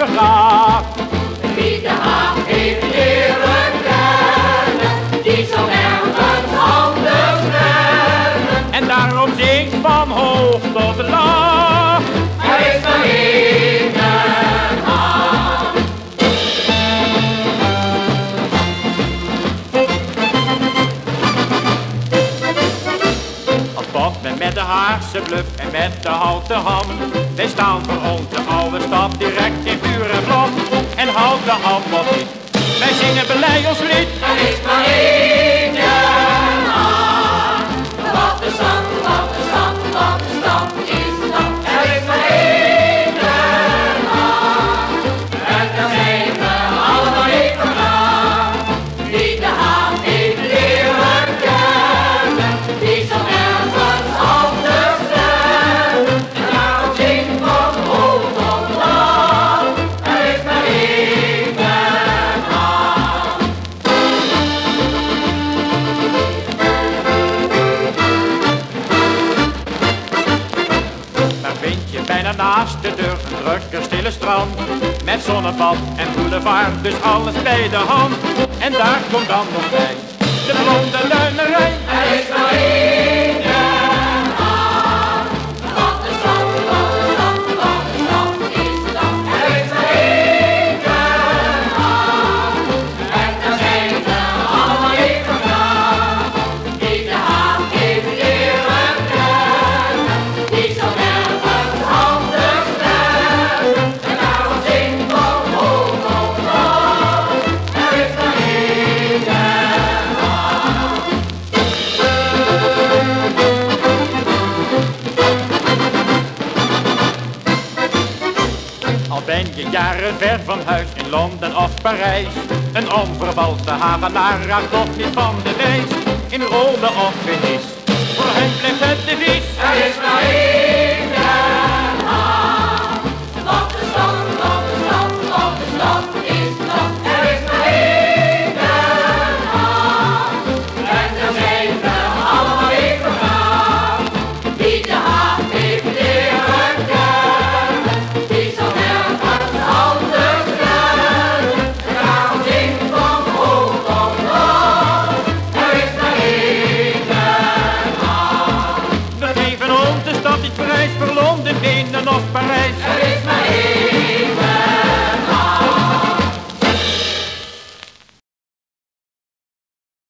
allemaal even graag. Wie de Haag heeft leren kennen, die zal nergens anders rennen. En daarom zingt van hoog Men met de Haagse bluf en met de houten ham. Wij staan voor onze oude stad direct in vuur vlam. En houd de ham op niet. Wij zingen belei ons lied. Is maar één bijna naast de deur een drukker stille strand. Met zonnebad en boulevard, dus alles bij de hand. En daar komt dan nog bij de blonde. Ben je jaren ver van huis in Londen of Parijs. Een onverwalte Hagenaar raakt nog niet van de wijs. In Rome of in Nice, voor hen blijft het. los perdéis.